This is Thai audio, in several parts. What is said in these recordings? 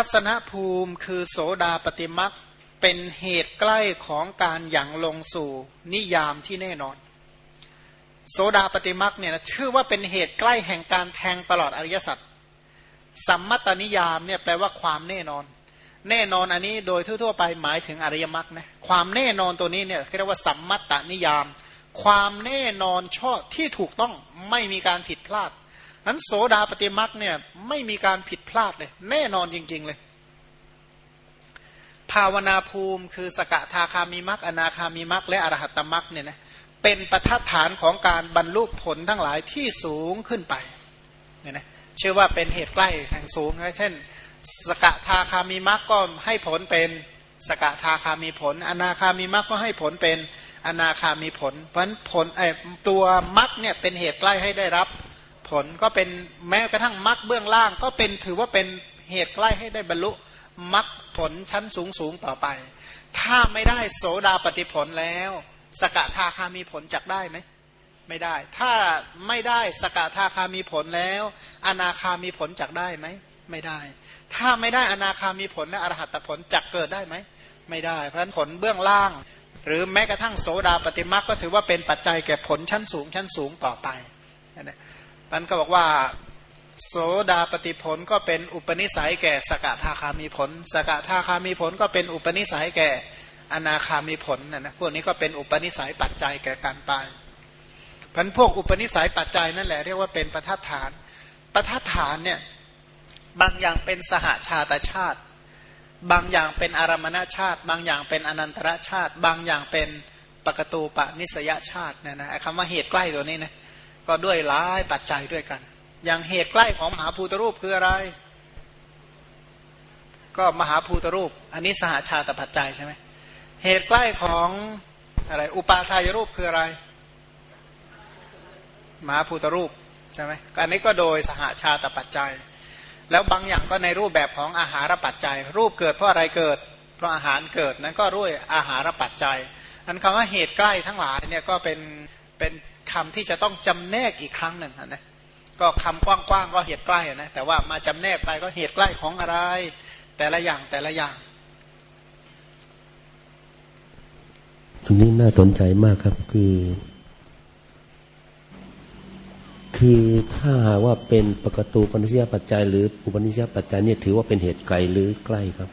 ทัศนภูมิคือโสดาปฏิมักเป็นเหตุใกล้ของการหยั่งลงสู่นิยามที่แน่นอน โสดาปฏิมักเนี่ยนะชื่อว่าเป็นเหตุใกล้แห่งการแทงตลอดอริยสัจสัมมตนิยามเนี่ยแปลว่าความแน่นอน แน่นอนอันนี้โดยทั่วๆไปหมายถึงอริยมรรคนะความแน่นอนตัวนี้เนี่ยเรียกว่าสัมมตตนิยาม ความแน่นอนชอบที่ถูกต้องไม่มีการผิดพลาด นั้นโสดาปฏิมักเนี่ยไม่มีการผิดพลาดเลย แน่นอนจริง ๆ เลย ภาวนาภูมิคือสกทาคามีมักอนาคามีมักและอรหัตตมักเนี่ยนะเป็นประทัดฐานของการบรรลุผลทั้งหลายที่สูงขึ้นไปเนี่ยนะเชื่อว่าเป็นเหตุใกล้แห่งสูงนะเช่น สกทาคามีมักก็ให้ผลเป็นสกทาคามีผล อนาคามีมักก็ให้ผลเป็นอนาคามีผล เพราะฉะนั้นผลไอตัวมักเนี่ยเป็นเหตุใกล้ให้ได้รับ ผลก็เป็นแม้กระทั่งมรรคเบื้องล่าง ก็เป็นถือว่าเป็นเหตุใกล้ให้ได้บรรลุมรรคผลชั้นสูงสูงต่อไป ถ้าไม่ได้โสดาปฏิผลแล้ว สกทาคามีผลจักได้ไหมไม่ได้ ถ้าไม่ได้สกทาคามีผลแล้ว อนาคามีผลจักได้ไหมไม่ได้ ถ้าไม่ได้อนาคามีผลและอรหัตผลจักเกิดได้ไหมไม่ได้ เพราะฉะนั้นผลเบื้องล่าง หรือแม้กระทั่งโสดาปฏิมาก็ถือว่าเป็นปัจจัยแก่ผลชั้นสูงชั้นสูงต่อไปนะ มันก็บอกว่าโสดาปฏิผลก็เป็นอุปนิสัยแก่สกทาคามีผล สกทาคามีผลก็เป็นอุปนิสัยแก่อนาคามีผลนะนะพวกนี้ก็เป็นอุปนิสัยปัจจัยแก่การตายพันพวกอุปนิสัยปัจจัยนั่นแหละเรียกว่าเป็นประทัดฐานประทัดฐานเนี่ยบางอย่างเป็นสหาชาตชาติ บางอย่างเป็นอารมณชาติ บางอย่างเป็นอนันตรชาติ บางอย่างเป็นปกตูปนิสยชาติเนี่ยนะคำว่าเหตุใกล้ตัวนี้นะ ก็ด้วยหลายปัจจัยด้วยกัน อย่างเหตุใกล้ของมหาภูตรูปคืออะไร ก็มหาภูตรูป อันนี้สหาชาตปัจจัยใช่ไหมเหตุใกล้ของอะไรอุปาทายรูปคืออะไร มหาภูตรูปใช่ไหมอันนี้ก็โดยสหาชาตปัจจัย แล้วบางอย่างก็ในรูปแบบของอาหารปัจจัย รูปเกิดเพราะอะไรเกิด เพราะอาหารเกิดนั้นก็ด้วยอาหารปัจจัยอันคำว่าเหตุใกล้ทั้งหลายเนี่ยก็เป็นเป็น คำที่จะต้องจำแนกอีกครั้งหนึ่งนะก็คำกว้างๆก็เหตุใกล้นะแต่ว่ามาจำแนกไปก็เหตุใกล้ของอะไร แต่ละอย่างแต่ละอย่างอันนี้น่าสนใจมากครับคือ คือถ้าหาว่าเป็นปกตูปนิสยปัจจัย หรืออุปนิสยปัจจัยเนี่ยถือว่าเป็นเหตุไกลหรือใกล้ครับ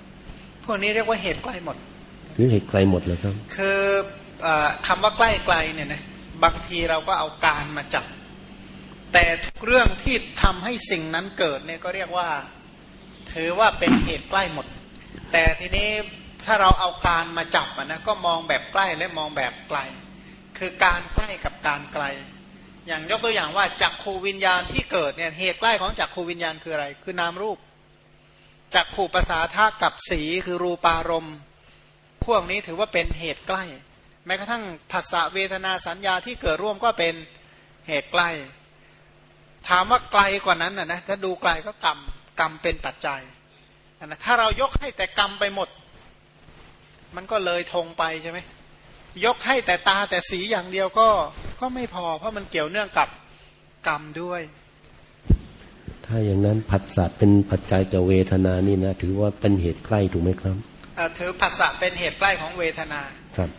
พวกนี้เรียกว่าเหตุใกล้หมด หรือเหตุไกลหมดเลยครับ คืออคำว่าใกล้ไกลเนี่ยนะ บางทีเราก็เอาการมาจับ แต่ทุกเรื่องที่ทำให้สิ่งนั้นเกิดเนี่ยก็เรียกว่า ถือว่าเป็นเหตุใกล้หมด แต่ทีนี้ถ้าเราเอาการมาจับนะก็มองแบบใกล้และมองแบบไกล คือการใกล้กับการไกล อย่างยกตัวอย่างว่าจักขูวิญญาณที่เกิดเนี่ยเหตุใกล้ของจักขูวิญญาณคืออะไร คือนามรูปจักขูภาษาท่ากับสีคือรูปารมณ์ พวกนี้ถือว่าเป็นเหตุใกล้ แม้กระทั่งภาษาเวทนาสัญญาที่เกิดร่วมก็เป็นเหตุใกล้ ถามว่าไกลกว่านั้นนะนะถ้าดูไกลก็กรรมกรรมเป็นปัจจัยนะถ้าเรายกให้แต่กรรมไปหมด มันก็เลยทงไปใช่ไหมยกให้แต่ตาแต่สีอย่างเดียวก็ก็ไม่พอ เพราะมันเกี่ยวเนื่องกับกรรมด้วย ถ้าอย่างนั้นผัสสะเป็นปัจจัยกับเวทนานี่นะ ถือว่าเป็นเหตุใกล้ถูกไหมครับถือผัสสะเป็นเหตุใกล้ของเวทนาครับ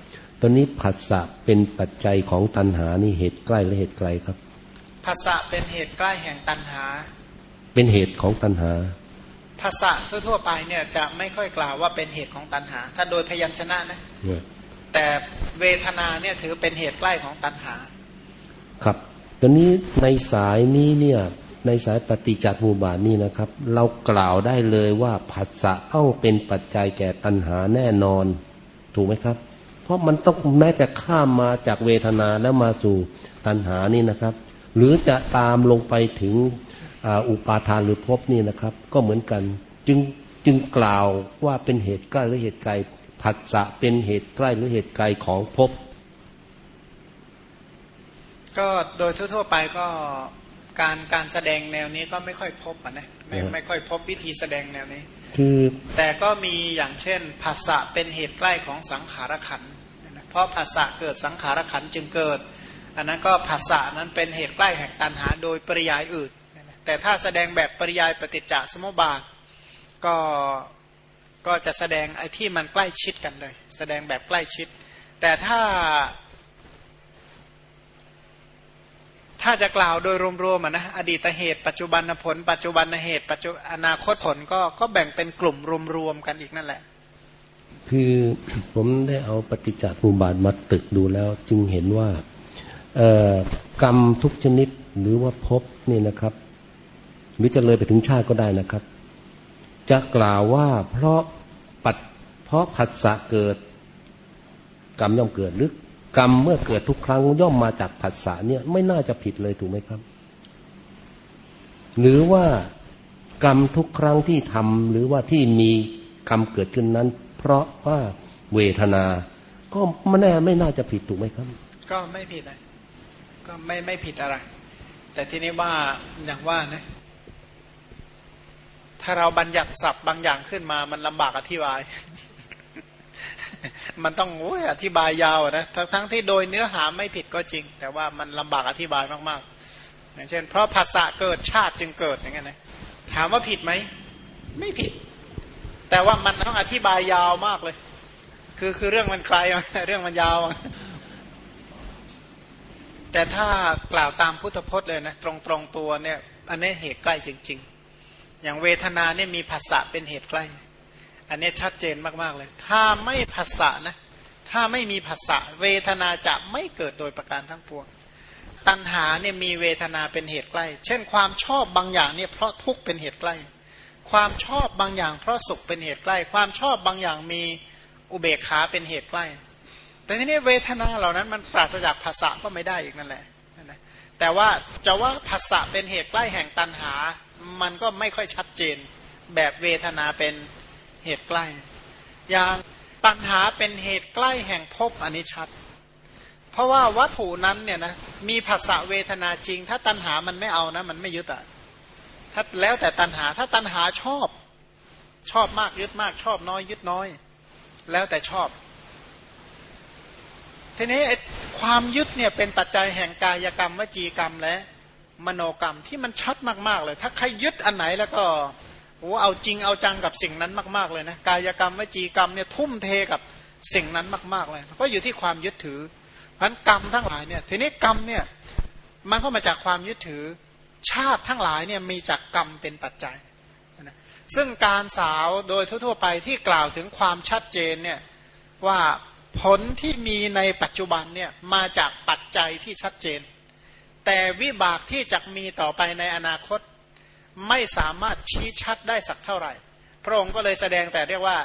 ตอนนี้ผัสสะเป็นปัจจัยของตัณหานี่เหตุใกล้หรือเหตุไกลครับผัสสะเป็นเหตุใกล้แห่งตัณหา เป็นเหตุของตัณหาผัสสะทั่วๆไปเนี่ยจะไม่ค่อยกล่าวว่าเป็นเหตุของตัณหา ถ้าโดยพยัญชนะนะแต่เวทนาเนี่ยถือเป็นเหตุใกล้ของตัณหา ครับตอนนี้ในสายนี้เนี่ยในสายปฏิจจสมุปบาทนี่นะครับ เรากล่าวได้เลยว่าผัสสะต้องเป็นปัจจัยแก่ตัณหาแน่นอน ถูกไหมครับ เพราะมันต้องแม้จะข้ามมาจากเวทนาแล้วมาสู่ตัณหานี่นะครับ หรือจะตามลงไปถึงอุปาทานหรือภพนี่นะครับ ก็เหมือนกันจึงจึงกล่าวว่าเป็นเหตุใกล้หรือเหตุไกลผัสสะเป็นเหตุใกล้หรือเหตุไกลของภพก็โดยทั่ว ๆ ไปก็การการแสดงแนวนี้ก็ไม่ค่อยพบนะไม่ไม่ค่อยพบวิธีแสดงแนวนี้ คือแต่ก็มีอย่างเช่นภาษะเป็นเหตุใกล้ของสังขารขันเพ ราะภาษะเกิดสังขารขันจึงเกิด อันนั้นก็ภาษานั้นเป็นเหตุใกล้แห่งตันหาโดยปริยายอื่น แต่ถ้าแสดงแบบปริยายปฏิจจสมุปบาทก็ก็จะแสดงไอ้ที่มันใกล้ชิดกันเลย แสดงแบบใกล้ชิด แต่ถ้า ถ้าจะกล่าวโดยรวมๆนะอดีตเหตุ ปัจจุบันผล ปัจจุบันเหตุ ปัจจุอนาคตผลก็ก็แบ่งเป็นกลุ่มรวมๆกันอีกนั่นแหละ คือผมได้เอาปฏิจจสมุปบาทมาตึกดูแล้ว จึงเห็นว่ากรรมทุกชนิดหรือว่าภพนี่นะครับหรือจะเลยไปถึงชาติก็ได้นะครับ จะกล่าวว่าเพราะปัดเพราะผัสสะเกิด กรรมย่อมเกิดหรือกรรมเมื่อเกิดทุกครั้งย่อมมาจากผัสสะเนี่ยไม่น่าจะผิดเลยถูกไหมครับ หรือว่ากรรมทุกครั้งที่ทำหรือว่าที่มี กรรมเกิดขึ้นนั้น เพราะว่าเวทนา ก็ไม่แน่ไม่น่าจะผิดถูกไหมครับ ก็ไม่ผิดนะก็ไม่ไม่ผิดอะไร แต่ทีนี้ว่าอย่างว่านะ ถ้าเราบัญญัติศัพท์บางอย่างขึ้นมามันลำบากอธิบาย มันต้องโอ้ยอธิบายยาวนะทั้งทั้งที่โดยเนื้อหาไม่ผิดก็จริง แต่ว่ามันลำบากอธิบายมากๆ อย่างเช่น เพราะภาษาเกิดชาติจึงเกิดอย่างเงี้ยนะถามว่าผิดไหม ไม่ผิด แต่ว่ามันต้องอธิบายยาวมากเลย คือคือเรื่องมันไกลเรื่องมันยาว แต่ถ้ากล่าวตามพุทธพจน์เลยนะตรงตรงตัวเนี่ยอันนี้เหตุใกล้จริง ๆ อย่างเวทนาเนี่ยมีภาษะเป็นเหตุใกล้ อันนี้ชัดเจนมากๆเลย ถ้าไม่ภาษะนะ ถ้าไม่มีภาษะเวทนาจะไม่เกิดโดยประการทั้งปวง ตัณหาเนี่ยมีเวทนาเป็นเหตุใกล้ เช่นความชอบบางอย่างเนี่ยเพราะทุกข์เป็นเหตุใกล้ ความชอบบางอย่างเพราะสุขเป็นเหตุใกล้ ความชอบบางอย่างมีอุเบกขาเป็นเหตุใกล้ แต่ทีนี้เวทนาเหล่านั้นมันปราศจากภาษะก็ไม่ได้อีกนั่นแหละแต่ว่าจะว่าภาษะเป็นเหตุใกล้แห่งตัณหา มันก็ไม่ค่อยชัดเจน แบบเวทนาเป็นเหตุใกล้ อย่างปัญหาเป็นเหตุใกล้แห่งภพอันนี้ชัด เพราะว่าวัตถุนั้นเนี่ยนะมีภาษาเวทนาจริง ถ้าตัณหามันไม่เอานะ มันไม่ยึดอะ ถ้าแล้วแต่ตัณหา ถ้าตัณหาชอบ ชอบมากยึดมาก ชอบน้อยยึดน้อย แล้วแต่ชอบ ทีนี้ความยึดเนี่ยเป็นปัจจัยแห่งกายกรรมวจีกรรมและมโนกรรมที่มันชัดมากๆเลย ถ้าใครยึดอันไหนแล้วก็โอ้เอาจริงเอาจังกับสิ่งนั้นมากๆเลยนะกายกรรมวจีกรรมเนี่ยทุ่มเทกับสิ่งนั้นมากๆเลย ก็อยู่ที่ความยึดถือพันกรรมทั้งหลายเนี่ยทีนี้กรรมเนี่ยมันก็มาจากความยึดถือ ชาติทั้งหลายเนี่ยมีจากกรรมเป็นปัจจัยนะซึ่งการสาวโดยทั่วๆไปที่กล่าวถึงความชัดเจนเนี่ยว่าผลที่มีในปัจจุบันเนี่ยมาจากปัจจัยที่ชัดเจน แต่วิบากที่จะมีต่อไปในอนาคตไม่สามารถชี้ชัดได้สักเท่าไหร่ พระองค์ก็เลยแสดงแต่เรียกว่า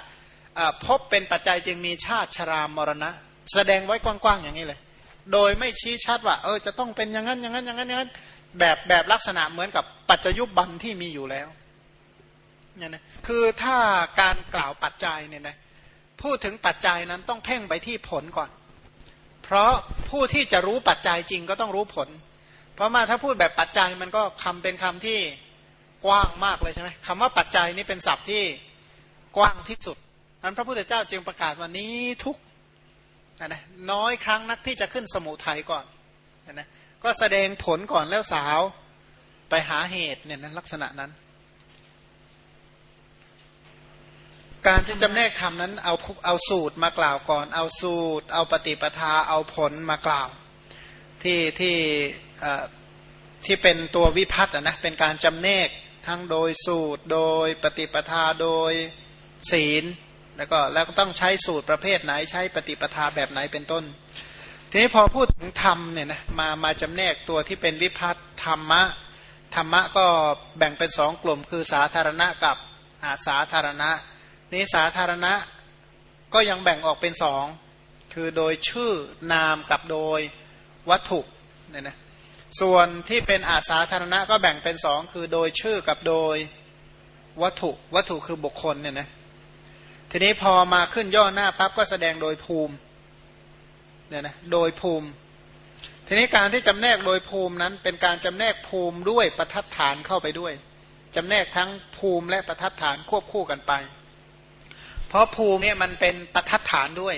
พบเป็นปัจจัยจึงมีชาติชรามรณะ แสดงไว้กว้างๆอย่างนี้เลย โดยไม่ชี้ชัดว่า เออจะต้องเป็นอย่างนั้นอย่างนั้นอย่างนั้นอย่างนั้น แบบแบบลักษณะเหมือนกับปัจจยุบันที่มีอยู่แล้วเนี่ยนะคือถ้าการกล่าวปัจจัยเนี่ยนะพูดถึงปัจจัยนั้นต้องเพ่งไปที่ผลก่อน เพราะผู้ที่จะรู้ปัจจัยจริงก็ต้องรู้ผล เพราะมาถ้าพูดแบบปัจจัยมันก็คำเป็นคำที่กว้างมากเลยใช่ไหมคำว่าปัจจัยนี่เป็นศัพท์ที่กว้างที่สุดนั้นพระพุทธเจ้าจึงประกาศวันนี้ทุกนะน้อยครั้งนักที่จะขึ้นสมุทัยก่อนนะ ก็แสดงผลก่อนแล้วสาวไปหาเหตุเนี่ยนะลักษณะนั้น การที่จำแนกธรรมนั้นเอาเอาสูตรมากล่าวก่อน เอาสูตร เอาปฏิปทาเอาผลมากล่าว ที่ที่ที่เป็นตัววิพัฒน์นะเป็นการจำแนกทั้งโดยสูตรโดยปฏิปทาโดยศีล แล้วก็แล้วก็ต้องใช้สูตรประเภทไหนใช้ปฏิปทาแบบไหนเป็นต้น ทีนี้พอพูดถึงธรรมเนี่ยนะมามาจำแนกตัวที่เป็นวิพัฒธรรมะธรรมะก็แบ่งเป็นสองกลุ่มคือสาธารณะกับอาสาธารณะนี้สาธารณะก็ยังแบ่งออกเป็นสองคือโดยชื่อนามกับโดยวัตถุเนี่ยนะส่วนที่เป็นอาสาธารณะก็แบ่งเป็นสองคือโดยชื่อกับโดยวัตถุวัตถุคือบุคคลเนี่ยนะทีนี้พอมาขึ้นย่อหน้าปั๊บก็แสดงโดยภูมิ เนี่ยนะโดยภูมิ ทีนี้การที่จำแนกโดยภูมินั้น เป็นการจำแนกภูมิด้วยประทัดฐานเข้าไปด้วยจำแนกทั้งภูมิและประทัดฐานควบคู่กันไป เพราะภูมิเนี่ยมันเป็นประทัดฐานด้วย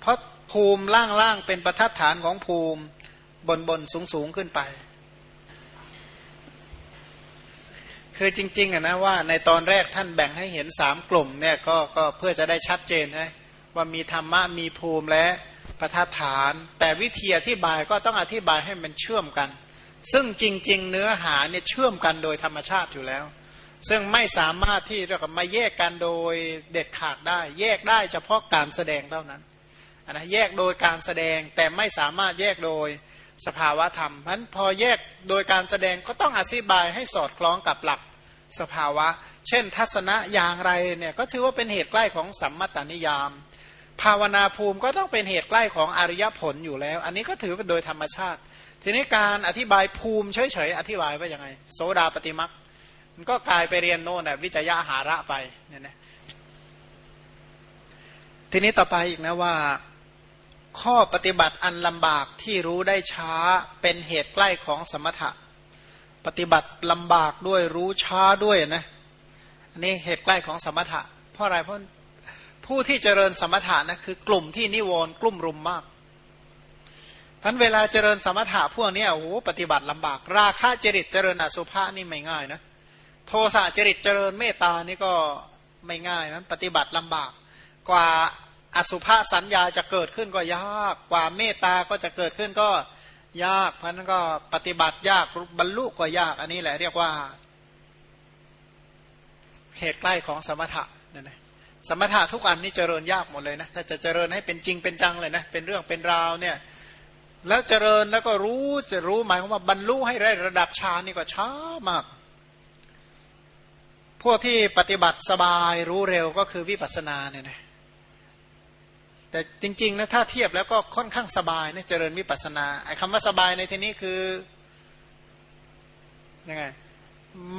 เพราะภูมิล่างๆเป็นประทัดฐานของภูมิบนบนสูงสูงขึ้นไป คือจริงๆอะนะว่าในตอนแรกท่านแบ่งให้เห็นสามกลุ่มเนี่ยก็ก็เพื่อจะได้ชัดเจนนะว่ามีธรรมะมีภูมิและ ประทัฐาน แต่วิธีอธิบายก็ต้องอธิบายให้มันเชื่อมกัน ซึ่งจริง ๆ เนื้อหาเนี่ยเชื่อมกันโดยธรรมชาติอยู่แล้ว ซึ่งไม่สามารถที่จะมาแยกกันโดยเด็ดขาดได้ แยกได้เฉพาะการแสดงเท่านั้นนะแยกโดยการแสดงแต่ไม่สามารถแยกโดยสภาวะธรรมเพราะพอแยกโดยการแสดงก็ต้องอธิบายให้สอดคล้องกับหลักสภาวะ เช่น ทัศนะอย่างไรเนี่ยก็ถือว่าเป็นเหตุใกล้ของสัมมัตตนิยาม ภาวนาภูมิก็ต้องเป็นเหตุใกล้ของอริยผลอยู่แล้ว อันนี้ก็ถือเป็นโดยธรรมชาติ ทีนี้การอธิบายภูมิเฉยๆอธิบายว่ายังไง โสดาปฏิมักมันก็กลายไปเรียนโน่นวิจยะหาระไปเนี่ยนะทีนี้ต่อไปอีกนะว่า ข้อปฏิบัติอันลำบากที่รู้ได้ช้าเป็นเหตุใกล้ของสมถะ ปฏิบัติลำบากด้วยรู้ช้าด้วยนะอันนี้เหตุใกล้ของสมถะ เพราะอะไรเพราะ ผู้ที่เจริญสมถะนะคือกลุ่มที่นิวรณ์กลุ่มรุมมากพันเวลาเจริญสมถะพวกนี้โอ้โหปฏิบัติลำบาก ราคะจริตเจริญอสุภะนี่ไม่ง่ายนะโทสะจริตเจริญเมตตานี่ก็ไม่ง่ายนะปฏิบัติลำบาก กว่าอสุภาสัญญาจะเกิดขึ้นก็ยากกว่าเมตตาก็จะเกิดขึ้นก็ยากเพราะนั้นก็ปฏิบัติยากบรรลุก็ยากอันนี้แหละเรียกว่าเหตุใกล้ของสมถะ สมถะทุกอันนี่เจริญยากหมดเลยนะ ถ้าจะเจริญให้เป็นจริงเป็นจังเลยนะ เป็นเรื่องเป็นราวเนี่ย แล้วเจริญแล้วก็รู้จะรู้หมายความว่าบรรลุให้ได้ระดับฌานนี่ก็ช้ามาก พวกที่ปฏิบัติสบายรู้เร็วก็คือวิปัสสนาเนี่ยนะแต่จริงๆนะถ้าเทียบแล้วก็ค่อนข้างสบายนะเจริญวิปัสนาไอ้คำว่าสบายในที่นี้คือยังไง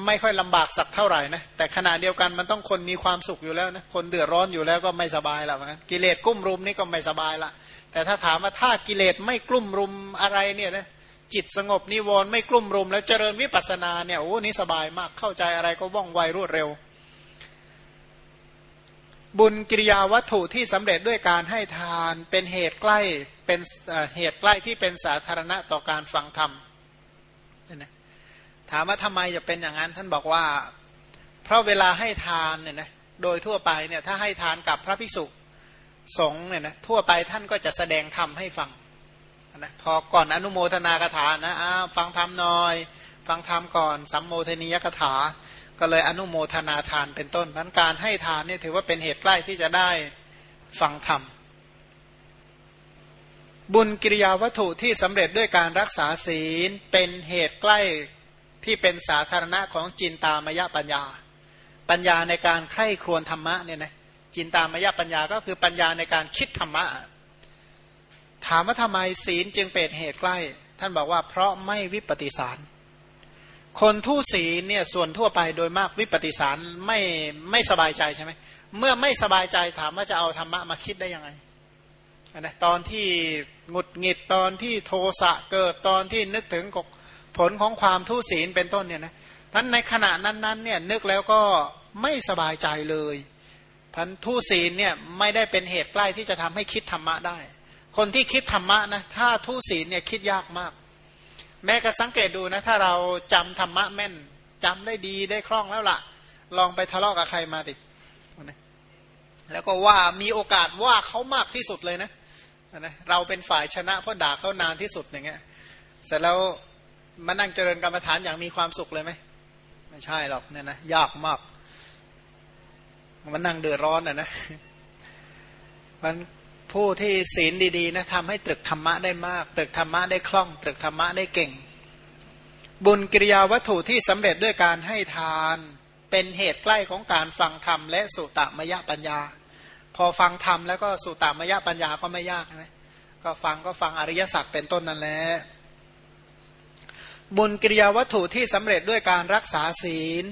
ไม่ค่อยลำบากสักเท่าไหร่นะแต่ขณะเดียวกันมันต้องคนมีความสุขอยู่แล้วนะคนเดือดร้อนอยู่แล้วก็ไม่สบายละเหมือนกันกิเลสกุ้มรุมนี่ก็ไม่สบายละ แต่ถ้าถามว่าถ้ากิเลสไม่กลุ่มรุมอะไรเนี่ยนะจิตสงบนิวรณ์ไม่กลุ่มรุม แล้วเจริญวิปัสนาเนี่ยโอ้นี่สบายมากเข้าใจอะไรก็ว่องไวรวดเร็ว บุญกิริยาวัตถุที่สำเร็จด้วยการให้ทานเป็นเหตุใกล้เป็นเหตุใกล้ที่เป็นสาธารณะต่อการฟังธรรมนะ ถามว่าทำไมจะเป็นอย่างนั้น ท่านบอกว่า เพราะเวลาให้ทานเนี่ยนะโดยทั่วไปเนี่ยถ้าให้ทานกับพระภิกษุสงฆ์เนี่ยนะทั่วไปท่านก็จะแสดงธรรมให้ฟังนะพอก่อนอนุโมทนากถานะอ้าฟังธรรมหน่อย ฟังธรรมก่อนสัมโมทนียกถา ก็เลยอนุโมทนาทานเป็นต้นพันการให้ทานเนี่ยถือว่าเป็นเหตุใกล้ที่จะได้ฟังธรรมบุญกิริยาวัตถุที่สำเร็จด้วยการรักษาศีลเป็นเหตุใกล้ ที่เป็นสาธารณะของจินตามยปัญญา ปัญญาในการใคร่ครวญธรรมะเนี่ยนะจินตามยปัญญาก็คือปัญญาในการคิดธรรมะ ถามว่าทำไมศีลจึงเป็นเหตุใกล้ ท่านบอกว่าเพราะไม่วิปฏิสาร คนทุศีลเนี่ยส่วนทั่วไปโดยมากวิปฏิสารไม่ไม่สบายใจใช่ไหมเมื่อไม่สบายใจถามว่าจะเอาธรรมะมาคิดได้ยังไงนะตอนที่หงุดหงิดตอนที่โทสะเกิดตอนที่นึกถึงก ผลของความทุศีลเป็นต้นเนี่ยนะท่านในขณะนั้นๆเนี่ยนึกแล้วก็ไม่สบายใจเลยพันทุศีลเนี่ยไม่ได้เป็นเหตุใกล้ที่จะทำให้คิดธรรมะได้ คนที่คิดธรรมะนะถ้าทุศีลเนี่ยคิดยากมาก แม้ก็สังเกตดูนะถ้าเราจำธรรมะแม่นจำได้ดีได้คล่องแล้วละ่ะ ลองไปทะเลาะกับใครมาดิแล้วก็ว่ามีโอกาสว่าเขามากที่สุดเลยนะนะเราเป็นฝ่ายชนะเพราะด่าเขานานที่สุดอย่างเงี้ยเสร็จแล้ว มานั่งเจริญกรรมฐานอย่างมีความสุขเลยไหมไม่ใช่หรอกเนี่ยนะยากมาก มันนั่งเดือดร้อนอะนะมันผู้ที่ศีลดีๆนะทำให้ตรึกธรรมะได้มาก ตรึกธรรมะได้คล่อง ตรึกธรรมะได้เก่ง บุญกิริยาวัตถุที่สำเร็จด้วยการให้ทาน เป็นเหตุใกล้ของการฟังธรรมและสุตมยปัญญา พอฟังธรรมแล้วก็สุตมยปัญญาก็ไม่ยากนะก็ฟังก็ฟังอริยสัจเป็นต้นนั่นแหละ บุญกิริยาวัตถุที่สำเร็จด้วยการรักษาศีล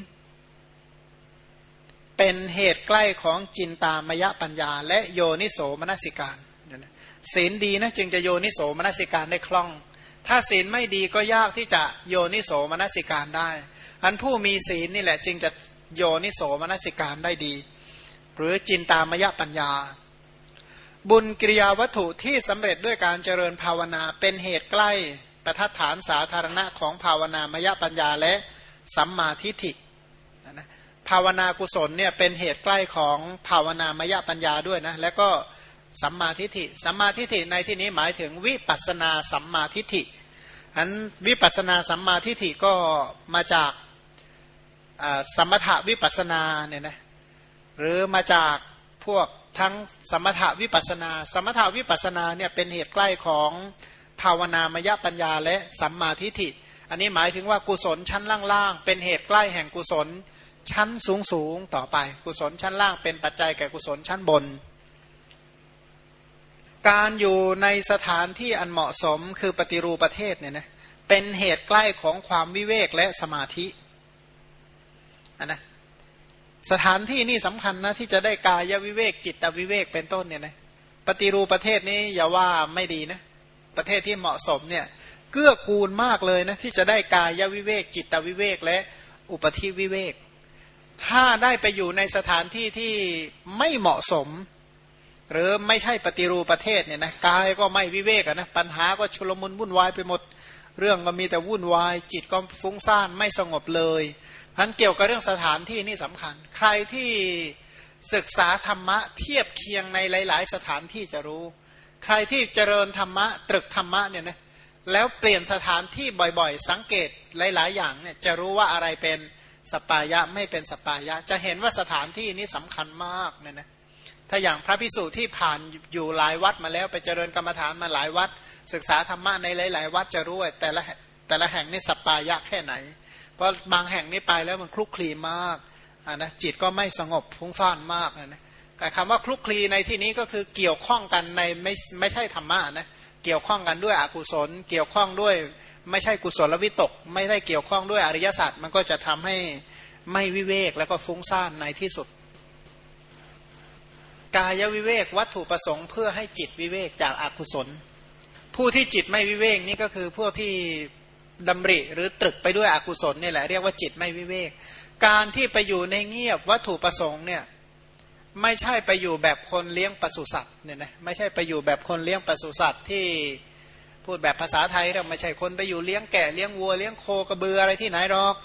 เป็นเหตุใกล้ของจินตามยปัญญา และโยนิโสมนสิการศีลดีนะจึงจะโยนิโสมนสิการได้คล่อง ถ้าศีลไม่ดีก็ยากที่จะโยนิโสมนสิการได้อันผู้มีศีลนี่แหละจึงจะโยนิโสมนสิการได้ดี หรือจินตามยปัญญา บุญกิริยาวัตถุที่สำเร็จด้วยการเจริญภาวนาเป็นเหตุใกล้ ประทัดฐานสาธารณะของภาวนามยปัญญาและสัมมาทิฏฐินะภาวนากุศลเนี่ยเป็นเหตุใกล้ของภาวนามยปัญญาด้วยนะแล้วก็สัมมาทิฏฐิสัมมาทิฏฐิในที่นี้หมายถึงวิปัสนาสัมมาทิฏฐิอันวิปัสนาสัมมาทิฏฐิก็มาจากสมถะวิปัสนาเนี่ยนะหรือมาจากพวกทั้งสมถะวิปัสนา สมถะวิปัสนาเนี่ยเป็นเหตุใกล้ของ ภาวนามยปัญญาและสัมมาทิฏฐิ อันนี้หมายถึงว่ากุศลชั้นล่างๆ เป็นเหตุใกล้แห่งกุศลชั้นสูงสูงต่อไป กุศลชั้นล่างเป็นปัจจัยแก่กุศลชั้นบน การอยู่ในสถานที่อันเหมาะสมคือปฏิรูปประเทศเนี่ยนะเป็นเหตุใกล้ของความวิเวกและสมาธินนะสถานที่นี่สำคัญนะที่จะได้กายวิเวกจิตวิเวกเป็นต้นเนี่ยนะปฏิรูปประเทศนี้อย่าว่าไม่ดีนะ ประเทศที่เหมาะสมเนี่ยเกื้อกูลมากเลยนะที่จะได้กายวิเวก จิตวิเวกและอุปธิวิเวก ถ้าได้ไปอยู่ในสถานที่ที่ไม่เหมาะสม หรือไม่ใช่ปฏิรูปประเทศเนี่ยนะกายก็ไม่วิเวกนะปัญหาก็ชุลมุนวุ่นวายไปหมด เรื่องก็มีแต่วุ่นวาย จิตก็ฟุ้งซ่านไม่สงบเลยพันเกี่ยวกับเรื่องสถานที่นี่สำคัญ ใครที่ศึกษาธรรมะเทียบเคียงในหลาย ๆ สถานที่จะรู้ ใครที่เจริญธรรมะตรึกธรรมะเนี่ยนะแล้วเปลี่ยนสถานที่บ่อยๆ สังเกตหลายๆ อย่างเนี่ยจะรู้ว่าอะไรเป็นสัปปายะไม่เป็นสัปปายะ จะเห็นว่าสถานที่นี้สำคัญมากเนี่ยนะถ้าอย่างพระภิกษุที่ผ่านอยู่หลายวัดมาแล้วไปเจริญกรรมฐานมาหลายวัด ศึกษาธรรมะในหลาย ๆ วัดจะรู้ว่าแต่ละแต่ละแห่งนี่สัปปายะแค่ไหน เพราะบางแห่งนี่ไปแล้วมันคลุกคลีมากอ่านะจิตก็ไม่สงบฟุ้งซ่านมากนะนะ แต่คำว่าคลุกคลีในที่นี้ก็คือเกี่ยวข้องกันในไม่ไม่ใช่ธรรมะนะเกี่ยวข้องกันด้วยอกุศล เกี่ยวข้องด้วยไม่ใช่กุศลวิตก ไม่ได้เกี่ยวข้องด้วยอริยสัจมันก็จะทำให้ไม่วิเวกแล้วก็ฟุ้งซ่านในที่สุด กายวิเวกวัตถุประสงค์เพื่อให้จิตวิเวกจากอากุศล ผู้ที่จิตไม่วิเวกนี่ก็คือพวกที่ดำริหรือตรึกไปด้วยอกุศลนี่แหละเรียกว่าจิตไม่วิเวก การที่ไปอยู่ในเงียบวัตถุประสงค์เนี่ย ไม่ใช่ไปอยู่แบบคนเลี้ยงปศุสัตว์เนี่ยนะไม่ใช่ไปอยู่แบบคนเลี้ยงปศุสัตว์ที่พูดแบบภาษาไทยเราไม่ใช่คนไปอยู่เลี้ยงแกะเลี้ยงวัวเลี้ยงโคกระเบืออะไรที่ไหนหรอก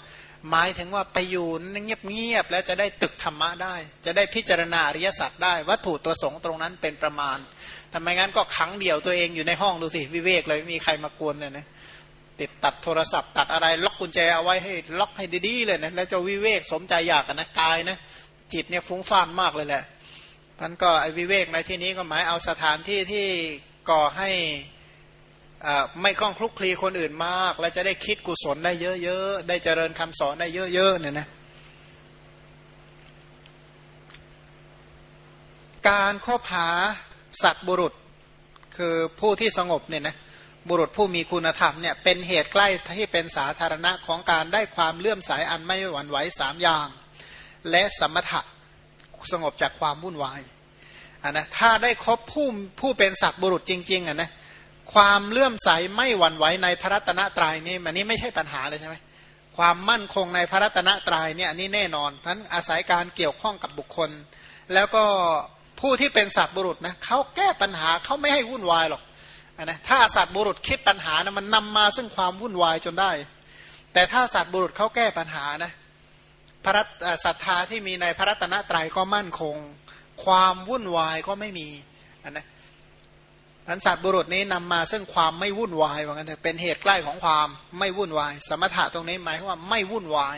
หมายถึงว่าไปอยู่เงียบๆแล้วจะได้ตึกธรรมะได้ จะได้พิจารณาอริยสัจได้ วัตถุตัวสงตรงนั้นเป็นประมาณทำไมงั้นก็ขังเดี่ยวตัวเองอยู่ในห้องดูสิวิเวกเลยไม่มีใครมากวนเลยนะติดตัดโทรศัพท์ตัดอะไรล็อกกุญแจเอาไว้ให้ล็อกให้ดีๆเลยนะแล้วจะวิเวกสมใจอยากนะกายนะ จิตเนี่ยฟุ้งซ่านมากเลยแหละพันก็ไอวิเวกในที่นี้ก็หมายเอาสถานที่ที่ก่อให้ไม่คล้องคลุกคลีคนอื่นมาก และจะได้คิดกุศลได้เยอะๆ ได้เจริญคำสอนได้เยอะๆเนี่ยนะการคบหาสัตบุรุษคือผู้ที่สงบเนี่ยนะบุรุษผู้มีคุณธรรมเนี่ยเป็นเหตุใกล้ที่เป็นสาธารณะของการได้ความเลื่อมสายอันไม่หวั่นไหวสามอย่าง และสมถะสงบจากความวุ่นวายอะนะถ้าได้ครบผู้ผู้เป็นสัตบุรุษจริงๆอะนะความเลื่อมใสไม่หวั่นไหวในพระรัตนตรัยนี่มันนี้ไม่ใช่ปัญหาเลยใช่ไหมความมั่นคงในพระรัตนตรัยเนี่ยอันนี้แน่นอนทั้นอาศัยการเกี่ยวข้องกับบุคคล แล้วก็ผู้ที่เป็นสัตว์บุรุษนะเขาแก้ปัญหาเขาไม่ให้วุ่นวายหรอกนะถ้าสัตว์บุรุษคิดปัญหานะมันนำมาซึ่งความวุ่นวายจนได้ แต่ถ้าสัตว์บุรุษเขาแก้ปัญหานะ พระศรัทธาที่มีในพระรัตนตรัยก็มั่นคง ความวุ่นวายก็ไม่มีนะอันสัตว์บุรุษนี้นำมาซึ่งความไม่วุ่นวายว่างั้นแต่เป็นเหตุใกล้ของความไม่วุ่นวาย สมถะตรงนี้หมายว่าไม่วุ่นวาย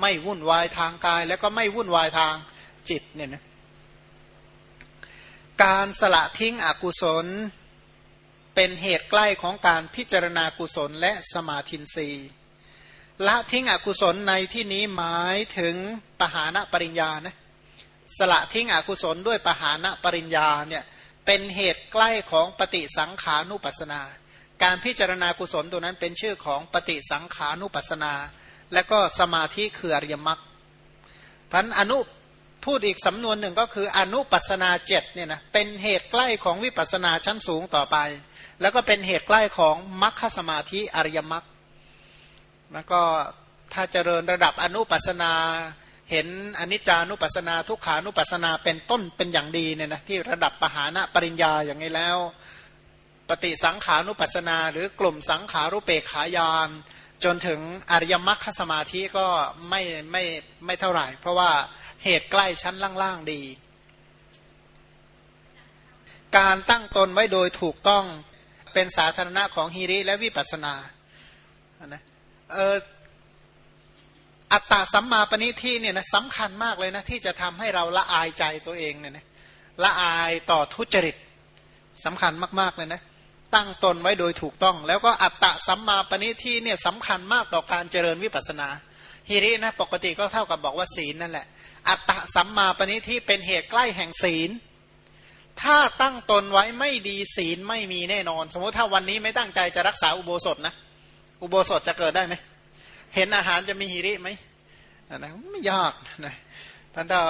ไม่วุ่นวายทางกาย แล้วก็ไม่วุ่นวายทางจิตเนี่ยนะการสละทิ้งอกุศล เป็นเหตุใกล้ของการพิจารณากุศลและสมาธินรี ละทิ้งอกุศลในที่นี้หมายถึงปหานะปริญญานะสละทิ้งอกุศลด้วยปหานะปริญญาเนี่ยเป็นเหตุใกล้ของปฏิสังขานุปัสนา การพิจารณากุศลตัวนั้นเป็นชื่อของปฏิสังขานุปัสนา และก็สมาธิคืออริยมรรคพันอนุพูดอีกสำนวนหนึ่งก็คืออนุปัสนาเจ็ดเนี่ยนะเป็นเหตุใกล้ของวิปัสนาชั้นสูงต่อไป แล้วก็เป็นเหตุใกล้ของมรรคสมาธิอริยมรรค แล้วก็ถ้าเจริญระดับอนุปัสนา เห็นอนิจจานุปัสนา ทุกขานุปัสนาเป็นต้นเป็นอย่างดีเนี่ยนะที่ระดับปหานะปริญญาอย่างนี้แล้ว ปฏิสังขานุปัสนา หรือกลุ่มสังขารุเปขายานจนถึงอริยมรรคสมาธิก็ไม่ไม่ไม่เท่าไหร่ เพราะว่าเหตุใกล้ชั้นล่างๆดี การตั้งตนไว้โดยถูกต้องเป็นสาธารณะของฮิริและวิปัสสนานะ เอออัตตาสัมมาปณิที่เนี่ยนะสำคัญมากเลยนะ ที่จะทำให้เราละอายใจตัวเองเนี่ยนะละอายต่อทุจริตสำคัญมาก ๆ เลยนะ ตั้งตนไว้โดยถูกต้อง แล้วก็อัตตะสัมมาปณิที่เนี่ยสำคัญมากต่อการเจริญวิปัสนาฮิรินะปกติก็เท่ากับบอกว่าศีลนั่นแหละ อัตตะสัมมาปณิที่เป็นเหตุใกล้แห่งศีล ถ้าตั้งตนไว้ไม่ดีศีลไม่มีแน่นอน สมมติถ้าวันนี้ไม่ตั้งใจจะรักษาอุโบสถนะ อุโบสถจะเกิดได้ไหมเห็นอาหารจะมีฮิริไหมนะไม่ยากนะท่านถ้า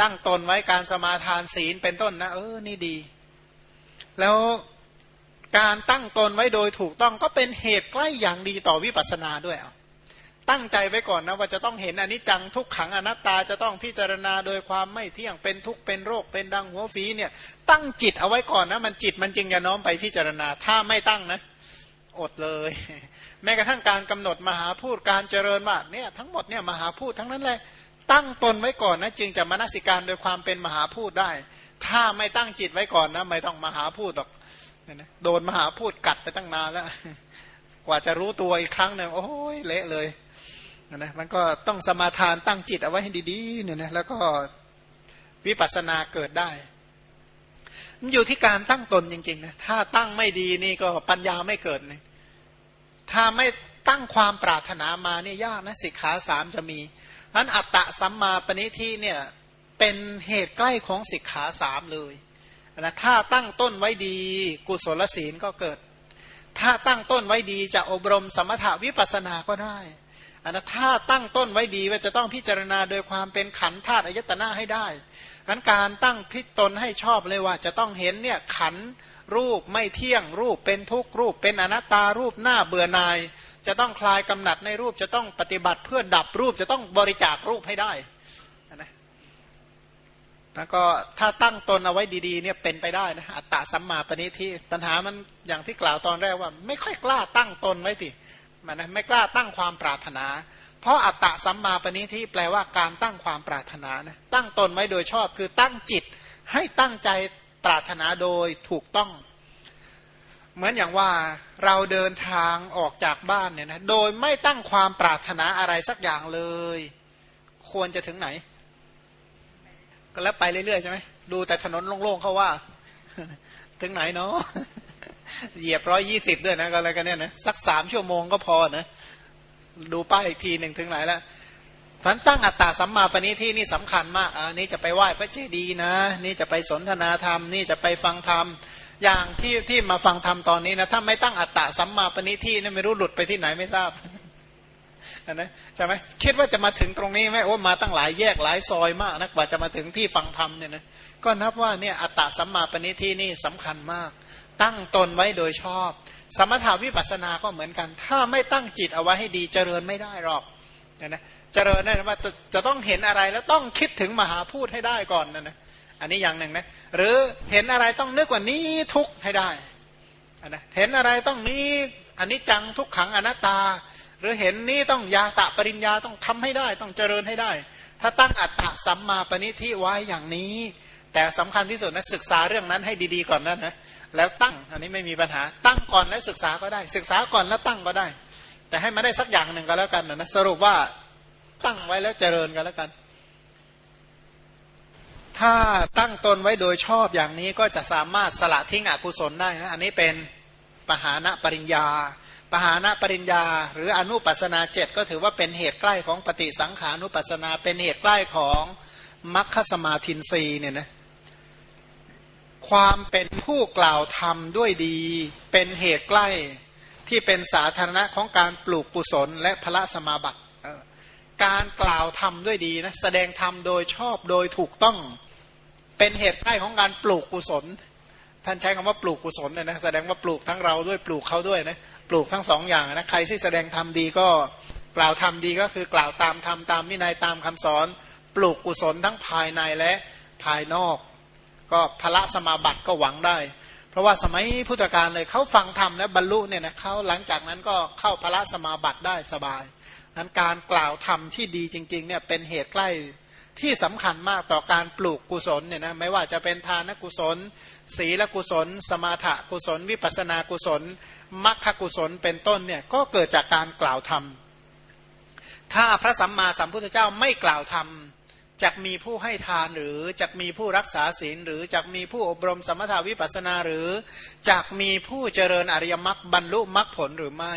ตั้งตนไว้การสมาทานศีลเป็นต้นนะเออนี่ดี แล้วการตั้งตนไว้โดยถูกต้องก็เป็นเหตุใกล้อย่างดีต่อวิปัสสนาด้วยเอาตั้งใจไว้ก่อนนะว่าจะต้องเห็นอนิจจังทุกขังอนัตตาจะต้องพิจารณาโดยความไม่เที่ยงเป็นทุกข์เป็นโรคเป็นดังหัวฝีเนี่ย ตั้งจิตเอาไว้ก่อนนะ มันจิตมันจึงจะน้อมไปพิจารณา ถ้าไม่ตั้งนะ อดเลย แม้กระทั่งการกำหนดมหาพูดการเจริญว่าเนี่ยทั้งหมดเนี่ยมหาพูดทั้งนั้นเลยตั้งตนไว้ก่อนนะจึงจะมนสิการโดยความเป็นมหาพูดได้ ถ้าไม่ตั้งจิตไว้ก่อนนะไม่ต้องมหาพูดหรอกโดนมหาพูดกัดไปตั้งนานแล้ว กว่าจะรู้ตัวอีกครั้งหนึ่งโอ้ยเละเลยนะมันก็ต้องสมาทานตั้งจิตเอาไว้ให้ดีๆเนี่ยนะแล้วก็วิปัสสนาเกิดได้ มันอยู่ที่การตั้งตนจริงๆนะถ้าตั้งไม่ดีนี่ก็ปัญญาไม่เกิดเลย ถ้าไม่ตั้งความปรารถนามาเนี่ยยากนะสิกขาสามจะมีอันอัตตะสัมมาปณิที่เนี่ยเป็นเหตุใกล้ของสิกขาสามเลยนะถ้าตั้งต้นไว้ดี กุศลศีลก็เกิด ถ้าตั้งต้นไว้ดีจะอบรมสมถาวิปัสสนาก็ได้อันนะถ้าตั้งต้นไว้ดีว่าจะต้องพิจารณาโดยความเป็นขันธาตุอายตนะให้ได้นั้นการตั้งพิจตนให้ชอบเลยว่าจะต้องเห็นเนี่ยขันธ รูปไม่เที่ยงรูปเป็นทุกรูป เป็นอนัตตารูปหน้าเบื่อนาย จะต้องคลายกำหนัดในรูปจะต้องปฏิบัติเพื่อดับรูปจะต้องบริจาครูปให้ได้นะแล้วก็ถ้าตั้งตนเอาไว้ดีๆเนี่ยเป็นไปได้นะอัตตาสัมมาปณิทิปัญหามันอย่างที่กล่าวตอนแรกว่า ไม่ค่อยกล้าตั้งตนไว้สิมันนะไม่กล้าตั้งความปรารถนา เพราะอัตตะสัมมาปณิทิแปลว่าการตั้งความปรารถนานะตั้งตนไว้โดยชอบคือตั้งจิตให้ตั้งใจ ปรารถนาโดยถูกต้อง เหมือนอย่างว่าเราเดินทางออกจากบ้านเนี่ยนะโดยไม่ตั้งความปรารถนาอะไรสักอย่างเลย ควรจะถึงไหน ก็แล้วไปเรื่อยๆใช่ไหมดูแต่ถนนโล่งๆเขาว่า ถึงไหนเนาะเหยียบร้อยยี่สิบด้วยนะก็อะไรกันเนี่ยนะสักสามชั่วโมงก็พอนะดูป้ายอีกทีหนึ่งถึงไหนแล้ว พันตั้งอัตตาสัมมาปณิที่นี่สำคัญมากอ่านี่จะไปไหว้พระเจดีย์นะ นี่จะไปสนทนาธรรม นี่จะไปฟังธรรม อย่างที่ที่มาฟังธรรมตอนนี้นะถ้าไม่ตั้งอัตตาสัมมาปณิที่นี่ไม่รู้หลุดไปที่ไหนไม่ทราบนะใช่ไหมคิดว่าจะมาถึงตรงนี้ไหมโอ้มาตั้งหลายแยกหลายซอยมากนะกว่าจะมาถึงที่ฟังธรรมเนี่ยนะก็นับว่าเนี่ยอัตตาสัมมาปณิที่นี่สำคัญมาก ตั้งตนไว้โดยชอบ สมถาวิปัสสนาก็เหมือนกัน ถ้าไม่ตั้งจิตเอาไว้ให้ดีเจริญไม่ได้หรอกนะ เจริญได้ว่าจะต้องเห็นอะไรแล้วต้องคิดถึงมหาพูดให้ได้ก่อนนะนะอันนี้อย่างหนึ่งนะหรือเห็นอะไรต้องนึกว่านี้ทุกให้ได้นะเห็นอะไรต้องนี้อันนี้จังทุกขังอนัตตา หรือเห็นนี้ต้องยาตะปริญญาต้องทำให้ได้ ต้องเจริญให้ได้ ถ้าตั้งอัตตะสัมมาปณิทิไว้อย่างนี้ แต่สำคัญที่สุดนะศึกษาเรื่องนั้นให้ดีๆก่อนนะนะแล้วตั้งอันนี้ไม่มีปัญหาตั้งก่อนแล้วศึกษาก็ได้ ศึกษาก่อนแล้วตั้งก็ได้ แต่ให้มาได้สักอย่างหนึ่งก็แล้วกันนะสรุปว่า ตั้งไว้แล้วเจริญกันแล้วกัน ถ้าตั้งตนไว้โดยชอบอย่างนี้ก็จะสามารถสละทิ้งอกุศลได้นะอันนี้เป็นปหานะปริญญา ปหานะปริญญา หรืออนุปัสนาเจ็ดก็ถือว่าเป็นเหตุใกล้ของปฏิสังขานุปัสนา เป็นเหตุใกล้ของมัคคสมาธินรีเนี่ยนะความเป็นผู้กล่าวธรรมด้วยดี เป็นเหตุใกล้ที่เป็นสาธารณะของการปลูกกุศลและพระสมาบัติ การกล่าวธรรมด้วยดีนะแสดงธรรมโดยชอบโดยถูกต้องเป็นเหตุใกล้ของการปลูกกุศล ท่านใช้คำว่าปลูกกุศลเลยนะแสดงว่าปลูกทั้งเราด้วยปลูกเขาด้วยนะปลูกทั้งสองอย่างนะใครที่แสดงธรรมดีก็กล่าวธรรมดีก็คือกล่าวตามธรรมตามวินัยตามคำสอน ปลูกกุศลทั้งภายในและภายนอก ก็พระสมาบัติก็หวังได้ เพราะว่าสมัยพุทธกาลเลยเขาฟังธรรมและบรรลุเนี่ยนะเขาหลังจากนั้นก็เข้าพระสมาบัติได้สบาย นั้นการกล่าวธรรมที่ดีจริงๆเนี่ยเป็นเหตุใกล้ที่สำคัญมากต่อการปลูกกุศลเนี่ยนะไม่ว่าจะเป็นทานกุศล ศีลกุศล สมาถกุศล วิปัสนากุศลมรรคกุศลเป็นต้นเนี่ยก็เกิดจากการกล่าวธรรม ถ้าพระสัมมาสัมพุทธเจ้าไม่กล่าวธรรมจะมีผู้ให้ทานหรือจะมีผู้รักษาศีล หรือจะมีผู้อบรมสมถาวิปัสนาหรือจะมีผู้เจริญอริยมรรคบรรลุมรรคผลหรือไม่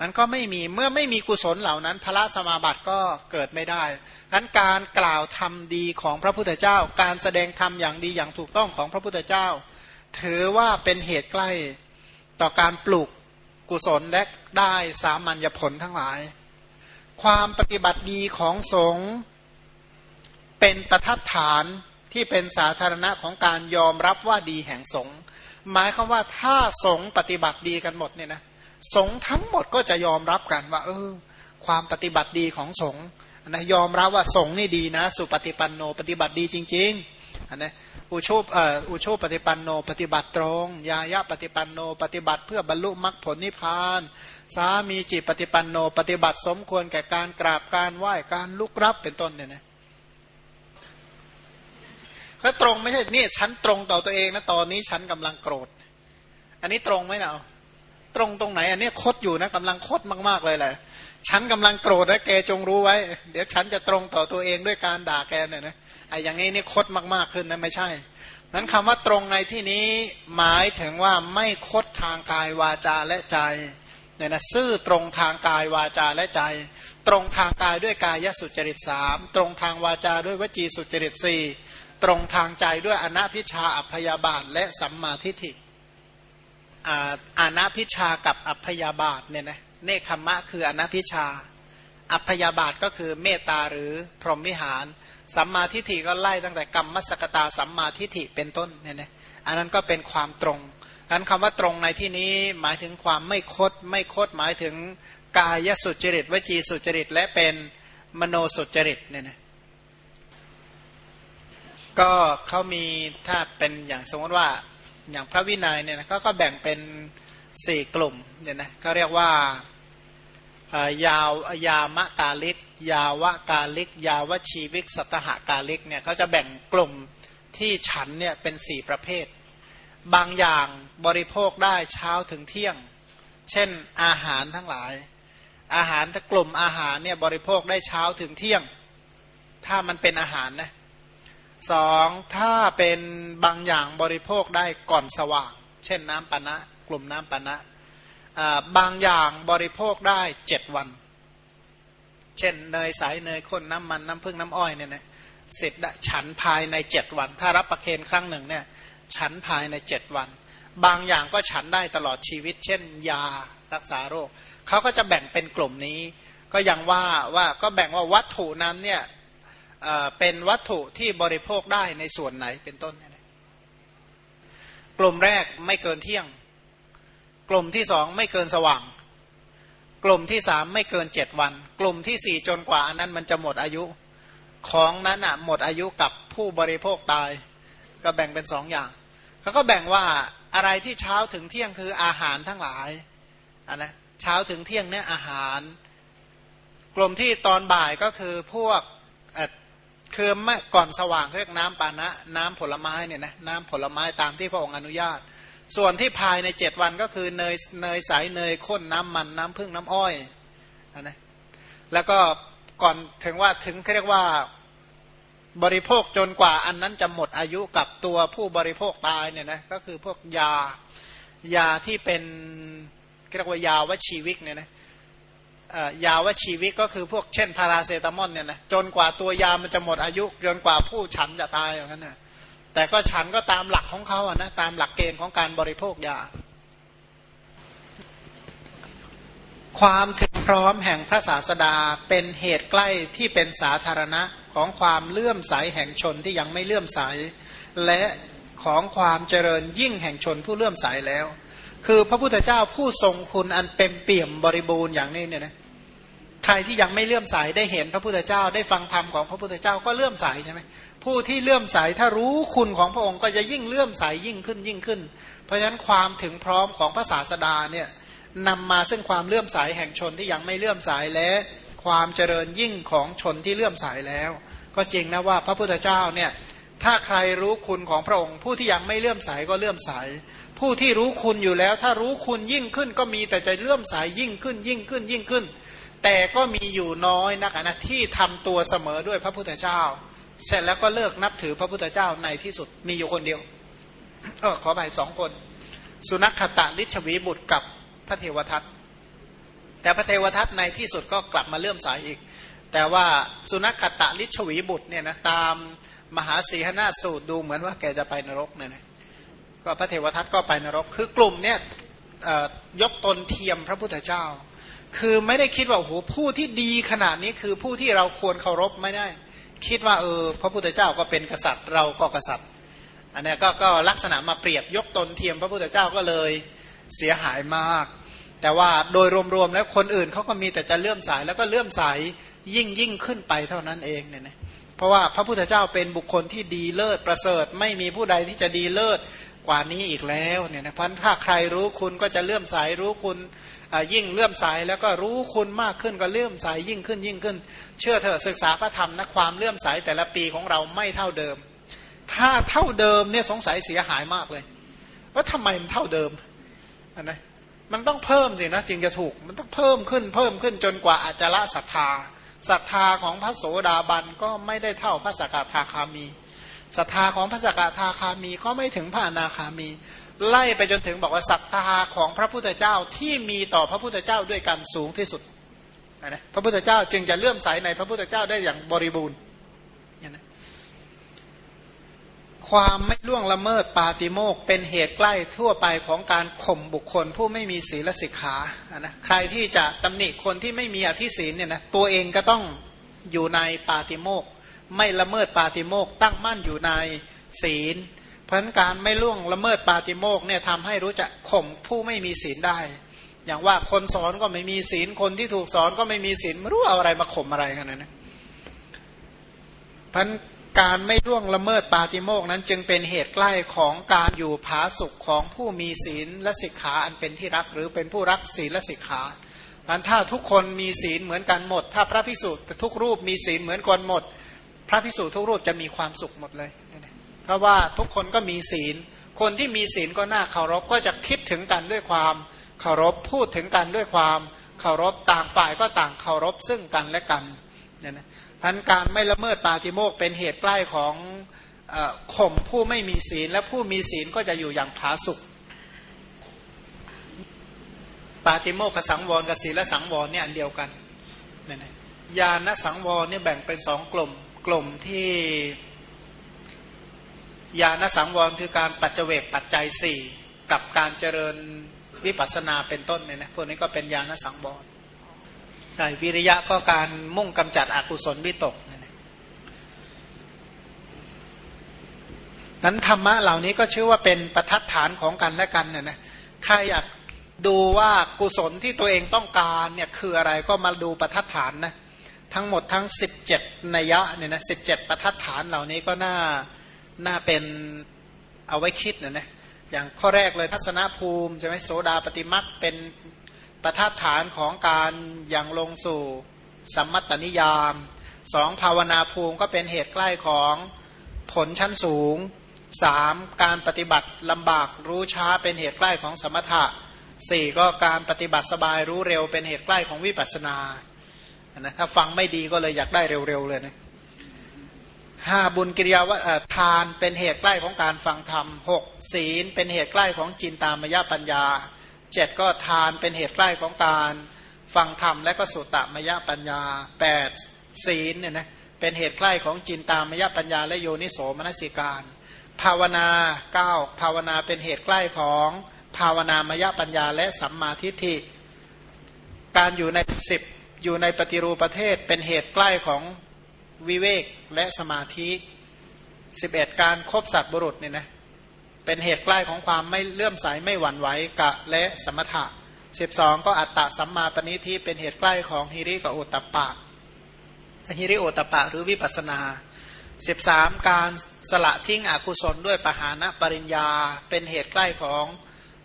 มันก็ไม่มีเมื่อไม่มีกุศลเหล่านั้นพระสมาบัติก็เกิดไม่ได้ดังการกล่าวธรรมดีของพระพุทธเจ้า การแสดงธรรมอย่างดีอย่างถูกต้องของพระพุทธเจ้า ถือว่าเป็นเหตุใกล้ต่อการปลูกกุศลและได้สามัญญผลทั้งหลาย ความปฏิบัติดีของสงฆ์เป็นประทัดฐานที่เป็นสาธารณะของการยอมรับว่าดีแห่งสงฆ์หมายคือว่าถ้าสงฆ์ปฏิบัติดีกันหมดเนี่ยนะ สงทั้งหมดก็จะยอมรับกันว่า เออ ความปฏิบัติดีของสงนะยอมรับว่าสงนี่ดีนะ สุปฏิปันโน ปฏิบัติดีจริงๆนะอุโชเอ่ออุโชปฏิปันโน ปฏิบัติตรง ยายะปฏิปันโน ปฏิบัติเพื่อบรรลุมรรคผลนิพพาน สามีจิตปฏิปันโน ปฏิบัติสมควรแก่การกราบการไหว้การลุกรับเป็นต้นเนี่ยนะเขาตรงไม่ใช่นี่ฉันตรงต่อตัวเองนะตอนนี้ฉันกำลังโกรธ อันนี้ตรงไหมเนาะ ตรงตรงไหน อันนี้คดอยู่นะกำลังคดมากๆเลยแหละฉันกำลังโกรธนะแกจงรู้ไว้ เดี๋ยวฉันจะตรงต่อตัวเองด้วยการด่าแกเนี่ยนะไอ้อย่างนี้นี่คดมากๆขึ้นนะไม่ใช่นั้นคำว่าตรงในที่นี้หมายถึงว่าไม่คดทางกายวาจาและใจเนี่ยนะซื่อตรงทางกายวาจาและใจ ตรงทางกายด้วยกายสุจริตสามตรงทางวาจาด้วยวจีสุจริตสี่ตรงทางใจด้วยอนัพิชาอัพยาบาทและสัมมาทิฏฐิ อานาพิชากับอัพยาบาทเนี่ยนะเนคขมะคืออนาพิชา อัพยาบาทก็คือเมตตาหรือพรหมวิหาร สัมมาทิฏฐิก็ไล่ตั้งแต่กรรมมสกตาสัมมาทิฏฐิเป็นต้นเนี่ยนะอันนั้นก็เป็นความตรงอันคำว่าตรงในที่นี้หมายถึงความไม่คดไม่คดหมายถึงกายสุจริตวจีสุจริต และเป็นมโนสุจริตเนี่ยนะก็เขามีถ้าเป็นอย่างสมมติว่า อย่างพระวินัยเนี่ยนะก็แบ่งเป็นสี่กลุ่มเนี่ยนะเขาเรียกว่ายาวยามะกาลิก ยาวะกาลิก ยาวชีวิกสัตหกาลิกเนี่ยเขาจะแบ่งกลุ่มที่ฉันเนี่ยเป็นสี่ประเภท บางอย่างบริโภคได้เช้าถึงเที่ยง เช่นอาหารทั้งหลาย อาหารถ้ากลุ่มอาหารเนี่ยบริโภคได้เช้าถึงเที่ยง ถ้ามันเป็นอาหารนะ สองถ้าเป็นบางอย่างบริโภคได้ก่อนสว่าง เช่นน้ำปานะ กลุ่มน้ำปานะบางอย่างบริโภคได้เจ็ดวัน เช่นเนยใสเนยข้นน้ำมันน้ำผึ้งน้ำอ้อยเนี่ยนะเสร็จฉันภายในเจ็ดวัน ถ้ารับประเคนครั้งหนึ่งเนี่ยฉันภายในเจ็ดวัน บางอย่างก็ฉันได้ตลอดชีวิต เช่น ยารักษาโรคเขาก็จะแบ่งเป็นกลุ่มนี้ ก็ยังว่าว่าก็แบ่งว่าวัตถุนั้นเนี่ย เป็นวัตถุที่บริโภคได้ในส่วนไหนเป็นต้น กลุ่มแรกไม่เกินเที่ยง กลุ่มที่สองไม่เกินสว่าง กลุ่มที่สามไม่เกินเจ็ดวัน กลุ่มที่สี่จนกว่าอันนั้นมันจะหมดอายุ ของนั้นอะหมดอายุกับผู้บริโภคตาย ก็แบ่งเป็นสองอย่างเขาก็แบ่งว่าอะไรที่เช้าถึงเที่ยงคืออาหารทั้งหลายอันนะเช้าถึงเที่ยงเนี่ยอาหาร กลุ่มที่ตอนบ่ายก็คือพวก คือไม่ก่อนสว่างเรียกน้ำปานะ น้ำผลไม้เนี่ยนะน้ำผลไม้ตามที่พระองค์อนุญาต ส่วนที่ภายในเจ็ดวันก็คือเนยเนยใสเนยข้นน้ำมันน้ำพึ่งน้ำอ้อยนะแล้วก็ก่อนถึงว่าถึงเรียกว่าบริโภคจนกว่าอันนั้นจะหมดอายุกับตัวผู้บริโภคตายเนี่ยนะก็คือพวกยายาที่เป็นเรียกว่ายาวชีวิกเนี่ยนะ ยาวชีวิตก็คือพวกเช่นพาราเซตามอลเนี่ยนะจนกว่าตัวยามันจะหมดอายุ จนกว่าผู้ฉันจะตายอย่างนั้นนะแต่ก็ฉันก็ตามหลักของเขาอะนะตามหลักเกณฑ์ของการบริโภคยา ความถึงพร้อมแห่งพระศาสดาเป็นเหตุใกล้ที่เป็นสาธารณะของความเลื่อมใสแห่งชนที่ยังไม่เลื่อมใส และของความเจริญยิ่งแห่งชนผู้เลื่อมใสแล้ว คือพระพุทธเจ้าผู้ทรงคุณอันเต็มเปี่ยมบริบูรณ์อย่างนี้เนี่ยนะใครที่ยังไม่เลื่อมใสได้เห็นพระพุทธเจ้าได้ฟังธรรมของพระพุทธเจ้าก็เลื่อมใสใช่ไหมผู้ที่เลื่อมใสถ้ารู้คุณของพระองค์ก็จะยิ่งเลื่อมใสยิ่งขึ้นยิ่งขึ้น เพราะฉะนั้นความถึงพร้อมของพระศาสดาเนี่ยนำมาซึ่งความเลื่อมใสแห่งชนที่ยังไม่เลื่อมใสและความเจริญยิ่งของชนที่เลื่อมใสแล้ว ก็จริงนะว่าพระพุทธเจ้าเนี่ยถ้าใครรู้คุณของพระองค์ ผู้ที่ยังไม่เลื่อมใสก็เลื่อมใส ผู้ที่รู้คุณอยู่แล้ว ถ้ารู้คุณยิ่งขึ้น ก็มีแต่จะเลื่อมใสยิ่งขึ้น ยิ่งขึ้นยิ่งขึ้น แต่ก็มีอยู่น้อยนักนะที่ทำตัวเสมอด้วยพระพุทธเจ้า เสร็จแล้วก็เลิกนับถือพระพุทธเจ้าในที่สุดมีอยู่คนเดียวเออขอไปสองคน สุนัขตะลิชวีบุตรกับพระเทวทัตแต่พระเทวทัตในที่สุดก็กลับมาเลื่อมสายอีก แต่ว่าสุนัขตะลิชวีบุตรเนี่ยนะตามมหาสีหนาสูตรดูเหมือนว่าแกจะไปนรกเนี่ยนะ ก็พระเทวทัตก็ไปนรก คือกลุ่มเนี่ยยกตนเทียมพระพุทธเจ้า คือไม่ได้คิดว่าโอ้โหผู้ที่ดีขนาดนี้คือผู้ที่เราควรเคารพไม่ได้ คิดว่าเออพระพุทธเจ้าก็เป็นกษัตริย์ เราก็กษัตริย์ อันนี้ก็ก็ลักษณะมาเปรียบยกตนเทียมพระพุทธเจ้าก็เลยเสียหายมาก แต่ว่าโดยรวมๆแล้วคนอื่นเขาก็มีแต่จะเลื่อมสายแล้วก็เลื่อมสายยิ่งยิ่งขึ้นไปเท่านั้นเองเนี่ยนะเพราะว่าพระพุทธเจ้าเป็นบุคคลที่ดีเลิศประเสริฐ ไม่มีผู้ใดที่จะดีเลิศ กว่านี้อีกแล้วเนี่ยนะพันถ้าใครรู้คุณก็จะเลื่อมสายรู้คุณยิ่งเลื่อมสายแล้วก็รู้คุณมากขึ้นก็เลื่อมสายยิ่งขึ้นยิ่งขึ้น เชื่อเถอะศึกษาพระธรรมนะความเลื่อมสายแต่ละปีของเราไม่เท่าเดิม ถ้าเท่าเดิมเนี่ยสงสัยเสียหายมากเลย ว่าทำไมมันเท่าเดิมนะมันต้องเพิ่มสินะจริงจะถูก มันต้องเพิ่มขึ้นเพิ่มขึ้นจนกว่าอาจจะละศรัทธาศรัทธาของพระโสดาบันก็ไม่ได้เท่าพระสกทาคามี ศรัทธาของพระสกทาคามีก็ไม่ถึงพระอนาคามี ไล่ไปจนถึงบอกว่าศรัทธาของพระพุทธเจ้าที่มีต่อพระพุทธเจ้าด้วยกันสูงที่สุดนะพระพุทธเจ้าจึงจะเลื่อมใสในพระพุทธเจ้าได้อย่างบริบูรณ์ความไม่ล่วงละเมิดปาติโมกเป็นเหตุใกล้ทั่วไปของการข่มบุคคล ผู้ไม่มีศีลสิกขานะใครที่จะตำหนิคนที่ไม่มีอธิศีลเนี่ยนะตัวเองก็ต้องอยู่ในปาติโมก ไม่ละเมิดปาติโมกตั้งมั่นอยู่ในศีลเพราะการไม่ล่วงละเมิดปาติโมกเนี่ยทำให้รู้จักข่มผู้ไม่มีศีลได้ อย่างว่าคนสอนก็ไม่มีศีลคนที่ถูกสอนก็ไม่มีศีลไม่รู้เอาอะไรมาข่มอะไรกันนะพันการไม่ล่วงละเมิดปาติโมกนั้น จึงเป็นเหตุใกล้ของการอยู่ผาสุขของผู้มีศีลและสิกขาอันเป็นที่รักหรือเป็นผู้รักศีลและสิกขาอันถ้าทุกคนมีศีลเหมือนกันหมด ถ้าพระพิสุทุกรูปมีศีลเหมือนกันหมด พระพิสุทุกรูปจะมีความสุขหมดเลย เพราะว่าทุกคนก็มีศีล คนที่มีศีลก็น่าเคารพก็จะคิดถึงกันด้วยความเคารพพูดถึงกันด้วยความเคารพต่างฝ่ายก็ต่างเคารพซึ่งกันและกันเนี่ยนะพันการไม่ละเมิดปาติโมกเป็นเหตุใกล้ของข่มผู้ไม่มีศีล และผู้มีศีลก็จะอยู่อย่างผาสุกปาติโมกสังวรกับศีลและสังวรเนี่ยอันเดียวกันเนี่ยนะญาณสังวรเนี่ยแบ่งเป็นสองกลุ่ม กลุ่มที่ญาณสังวรคือการปัจเจกปัจจัยสี่กับการเจริญวิปัสนาเป็นต้นเนี่ยนะพวกนี้ก็เป็นญาณสังวรใช่วิริยะก็การมุ่งกำจัดอกุศลวิตกนั้นธรรมะเหล่านี้ก็ชื่อว่าเป็นประทัดฐานของกันและกันเนี่ยนะใครอยากดูว่ากุศลที่ตัวเองต้องการเนี่ยคืออะไรก็มาดูประทัดฐานนะ ทั้งหมดทั้ง 17นัยยะเนี่ยนะสิประทัดฐานเหล่านี้ก็น่าน่าเป็นเอาไว้คิดนะนะอย่างข้อแรกเลยทัศนภูมิใช่ไหมโสดาปฏิมักเป็นประทัดฐานของการยังลงสู่สัมมัตตนิยามสองภาวนาภูมิก็เป็นเหตุใกล้ของผลชั้นสูงสามการปฏิบัติลำบากรู้ช้าเป็นเหตุใกล้ของสมถะสี่ก็การปฏิบัติสบายรู้เร็วเป็นเหตุใกล้ของวิปัสนา นะถ้าฟังไม่ดีก็เลยอยากได้เร็วๆเลยนะห้าบุญกิริยาว่าทานเป็นเหตุใกล้ของการฟังธรรมหกศีลเป็นเหตุใกล้ของจินตามยปัญญาเจ็ดก็ทานเป็นเหตุใกล้ของการฟังธรรมและก็สุตตมยปัญญาแปดศีลเนี่ยนะเป็นเหตุใกล้ของจินตามยปัญญา และโยนิโสมนสิการ ภาวนาเก้าภาวนาเป็นเหตุใกล้ของภาวนามยปัญญาและสัมมาทิฏฐิการอยู่ในสิบ อยู่ในปฏิรูปประเทศเป็นเหตุใกล้ของวิเวกและสมาธิสิบเอ็ดการครบสัตว์บุรุษเนี่ยนะเป็นเหตุใกล้ของความไม่เลื่อมใสไม่หวั่นไหวกะและสมถะสิบสองก็อัตตะสัมมาปณิทิเป็นเหตุใกล้ของฮิริกับโอตตปะฮิริโอตปะหรือวิปัสนา 13 การสละทิ้งอกุศลด้วยปหานะปริญญา เป็นเหตุใกล้ของ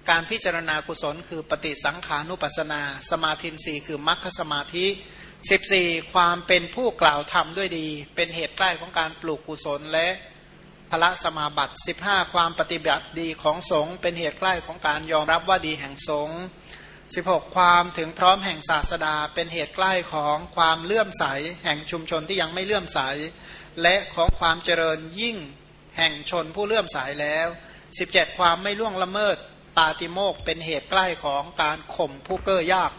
การพิจารณากุศล คือปฏิสังขานุปัสนา สมาธินีคือมรรคสมาธิ 14 ความเป็นผู้กล่าวธรรมด้วยดี เป็นเหตุใกล้ของการปลูกกุศลและพละสมาบัติ 15 ความปฏิบัติดีของสงฆ์เป็นเหตุใกล้ของการยอมรับว่าดีแห่งสงฆ์ 16 ความถึงพร้อมแห่งศาสดา เป็นเหตุใกล้ของความเลื่อมใส แห่งชุมชนที่ยังไม่เลื่อมใส และของความเจริญยิ่งแห่งชนผู้เลื่อมใสแล้ว 17 ความไม่ล่วงละเมิด ปาติโมกเป็นเหตุใกล้ของการข่มผู้เก้อยาก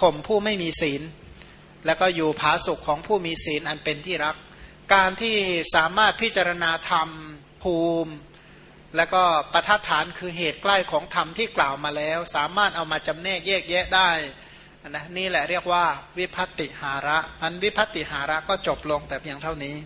ข่มผู้ไม่มีศีล แล้วก็อยู่ผาสุขของผู้มีศีลอันเป็นที่รัก การที่สามารถพิจารณาธรรมภูมิ แล้วก็ประทัดฐานคือเหตุใกล้ของธรรมที่กล่าวมาแล้ว สามารถเอามาจำแนกแยกแยะได้นะนี่แหละเรียกว่าวิพัติหาระอันวิพัติหาระก็จบลงแต่เพียงเท่านี้